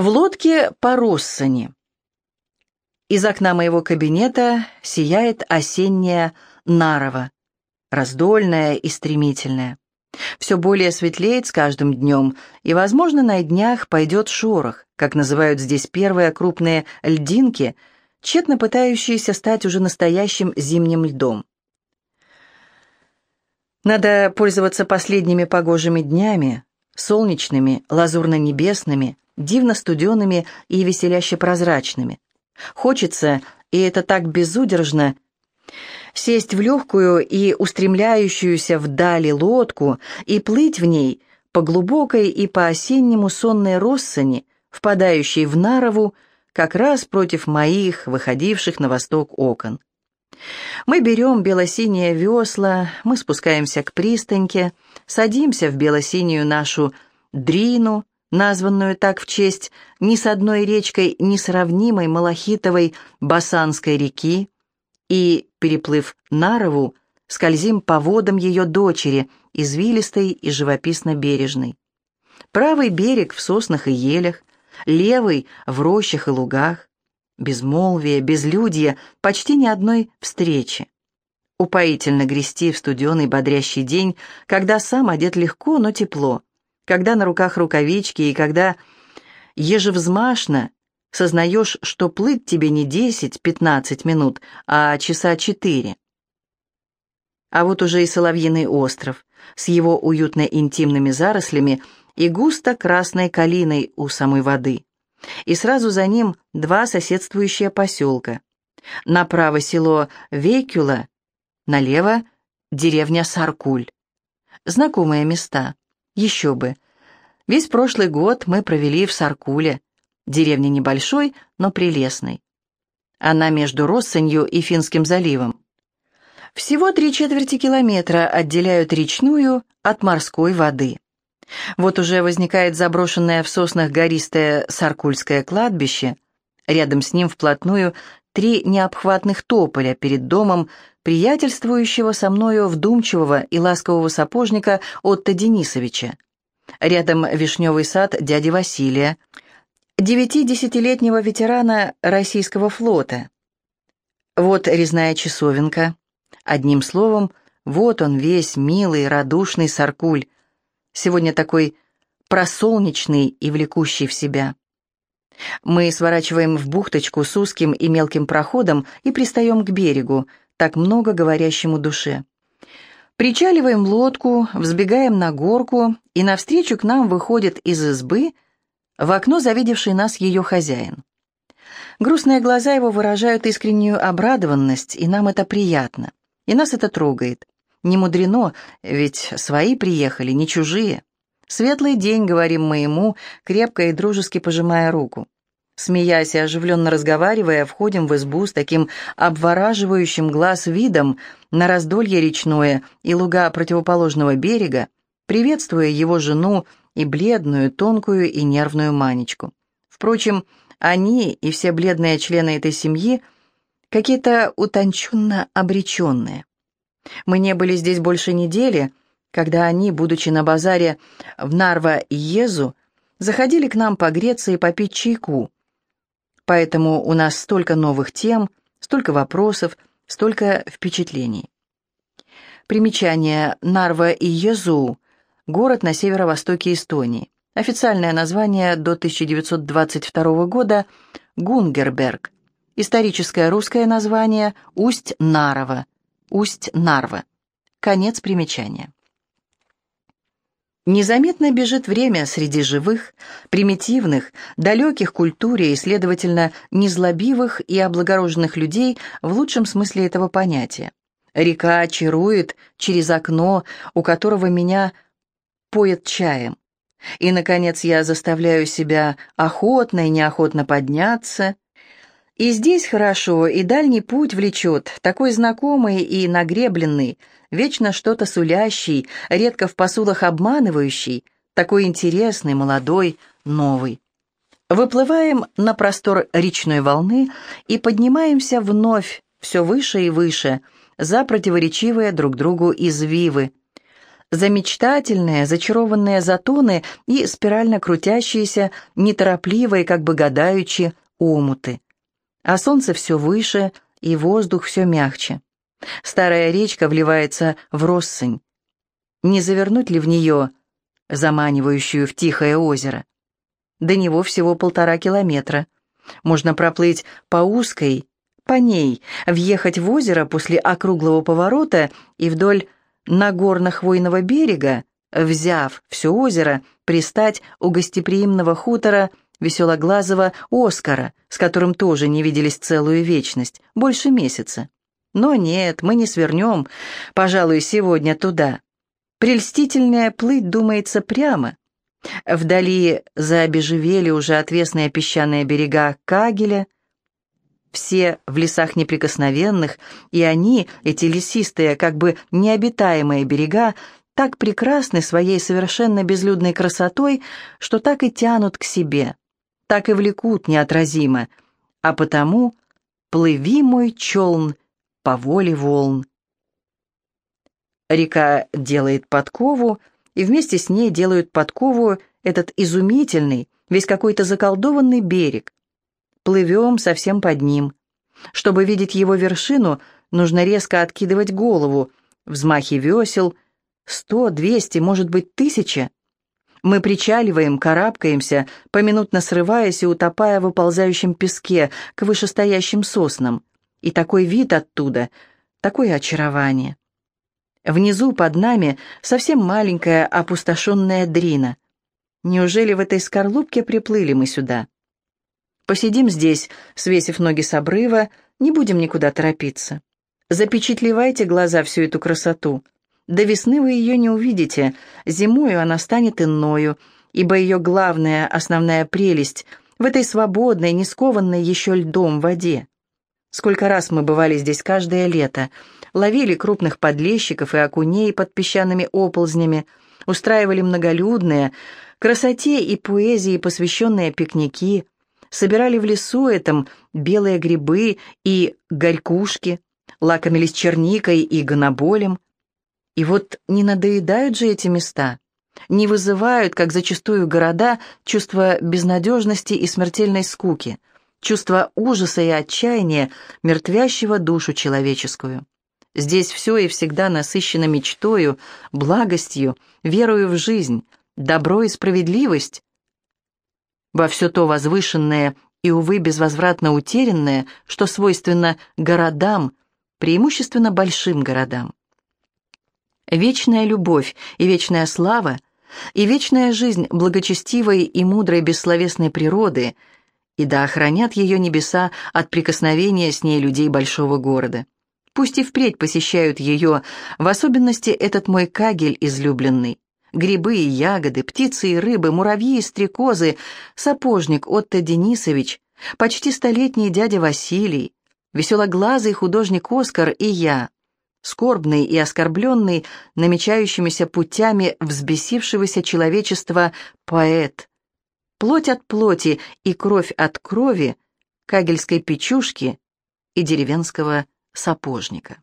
В лодке по Россани. Из окна моего кабинета сияет осенняя Нарова, раздольная и стремительная. Все более светлеет с каждым днем, и, возможно, на днях пойдет шорох, как называют здесь первые крупные льдинки, тщетно пытающиеся стать уже настоящим зимним льдом. Надо пользоваться последними погожими днями, солнечными, лазурно-небесными, дивно студеными и веселяще прозрачными. Хочется, и это так безудержно, сесть в легкую и устремляющуюся вдали лодку и плыть в ней по глубокой и по-осеннему сонной россыни, впадающей в Нарову, как раз против моих, выходивших на восток окон. Мы берем белосиние весла, мы спускаемся к пристаньке, садимся в белосинюю нашу дрину, названную так в честь ни с одной речкой несравнимой Малахитовой Басанской реки, и, переплыв Нарову, скользим по водам ее дочери, извилистой и живописно-бережной. Правый берег в соснах и елях, левый в рощах и лугах, безмолвие, безлюдье, почти ни одной встречи. Упоительно грести в студеный бодрящий день, когда сам одет легко, но тепло, когда на руках рукавички и когда ежевзмашно сознаешь, что плыть тебе не 10-15 минут, а часа четыре. А вот уже и Соловьиный остров с его уютно интимными зарослями и густо красной калиной у самой воды. И сразу за ним два соседствующие поселка. Направо село Вейкюла, налево деревня Саркуль. Знакомые места. Еще бы. Весь прошлый год мы провели в Саркуле, деревне небольшой, но прелестной. Она между Россанью и Финским заливом. Всего три четверти километра отделяют речную от морской воды. Вот уже возникает заброшенное в соснах гористое Саркульское кладбище. Рядом с ним вплотную три необхватных тополя перед домом приятельствующего со мною вдумчивого и ласкового сапожника Отто Денисовича. Рядом вишневый сад дяди Василия, девяти-десятилетнего ветерана российского флота. Вот резная часовенка. Одним словом, вот он весь милый, радушный Саркуль. Сегодня такой просолнечный и влекущий в себя. Мы сворачиваем в бухточку с узким и мелким проходом и пристаем к берегу, так много говорящему душе. Причаливаем лодку, взбегаем на горку, и навстречу к нам выходит из избы в окно завидевший нас ее хозяин. Грустные глаза его выражают искреннюю обрадованность, и нам это приятно, и нас это трогает. Не мудрено, ведь свои приехали, не чужие. «Светлый день», — говорим мы ему, крепко и дружески пожимая руку. Смеясь и оживленно разговаривая, входим в избу с таким обвораживающим глаз видом на раздолье речное и луга противоположного берега, приветствуя его жену и бледную, тонкую и нервную Манечку. Впрочем, они и все бледные члены этой семьи какие-то утонченно обреченные. Мы не были здесь больше недели, когда они, будучи на базаре в Нарва-Езу, заходили к нам погреться и попить чайку, Поэтому у нас столько новых тем, столько вопросов, столько впечатлений. Примечание Нарва и Езу – город на северо-востоке Эстонии. Официальное название до 1922 года – Гунгерберг. Историческое русское название – Усть-Нарова. Усть-Нарва. Конец примечания. Незаметно бежит время среди живых, примитивных, далеких культуре и, следовательно, незлобивых и облагороженных людей в лучшем смысле этого понятия. Река чарует через окно, у которого меня поет чаем. И, наконец, я заставляю себя охотно и неохотно подняться. И здесь хорошо, и дальний путь влечет, такой знакомый и нагребленный, вечно что-то сулящий, редко в посулах обманывающий, такой интересный, молодой, новый. Выплываем на простор речной волны и поднимаемся вновь, все выше и выше, за противоречивые друг другу извивы. замечтательные, зачарованные затоны и спирально крутящиеся, неторопливые, как бы гадаючи, омуты. А солнце все выше, и воздух все мягче. Старая речка вливается в россынь. Не завернуть ли в нее, заманивающую в тихое озеро? До него всего полтора километра. Можно проплыть по узкой, по ней, въехать в озеро после округлого поворота и вдоль Нагорно-хвойного берега, взяв все озеро, пристать у гостеприимного хутора веселоглазого Оскара, с которым тоже не виделись целую вечность, больше месяца. Но нет, мы не свернем, пожалуй, сегодня туда. Прельстительная плыть думается прямо. Вдали заобежевели уже отвесные песчаные берега Кагеля — все в лесах неприкосновенных, и они, эти лесистые, как бы необитаемые берега, так прекрасны своей совершенно безлюдной красотой, что так и тянут к себе, так и влекут неотразимо, а потому «плыви, мой челн, по воле волн». Река делает подкову, и вместе с ней делают подкову этот изумительный, весь какой-то заколдованный берег, плывем совсем под ним. Чтобы видеть его вершину, нужно резко откидывать голову, взмахи весел, сто, двести, может быть, тысяча. Мы причаливаем, карабкаемся, поминутно срываясь и утопая в уползающем песке к вышестоящим соснам. И такой вид оттуда, такое очарование. Внизу под нами совсем маленькая опустошенная дрина. Неужели в этой скорлупке приплыли мы сюда? Посидим здесь, свесив ноги с обрыва, не будем никуда торопиться. Запечатлевайте глаза всю эту красоту. До весны вы ее не увидите, зимою она станет иною, ибо ее главная, основная прелесть в этой свободной, не скованной еще льдом воде. Сколько раз мы бывали здесь каждое лето, ловили крупных подлещиков и окуней под песчаными оползнями, устраивали многолюдные, красоте и поэзии посвященные пикники – собирали в лесу этом белые грибы и горькушки, лакомились черникой и гоноболем. И вот не надоедают же эти места, не вызывают, как зачастую города, чувство безнадежности и смертельной скуки, чувство ужаса и отчаяния, мертвящего душу человеческую. Здесь все и всегда насыщено мечтою, благостью, верою в жизнь, добро и справедливость, во все то возвышенное и, увы, безвозвратно утерянное, что свойственно городам, преимущественно большим городам. Вечная любовь и вечная слава, и вечная жизнь благочестивой и мудрой бессловесной природы, и да охранят ее небеса от прикосновения с ней людей большого города. Пусть и впредь посещают ее, в особенности этот мой кагель излюбленный. Грибы и ягоды, птицы и рыбы, муравьи и стрекозы, сапожник Отто Денисович, почти столетний дядя Василий, веселоглазый художник Оскар и я, скорбный и оскорбленный намечающимися путями взбесившегося человечества поэт, плоть от плоти и кровь от крови, кагельской печушки и деревенского сапожника.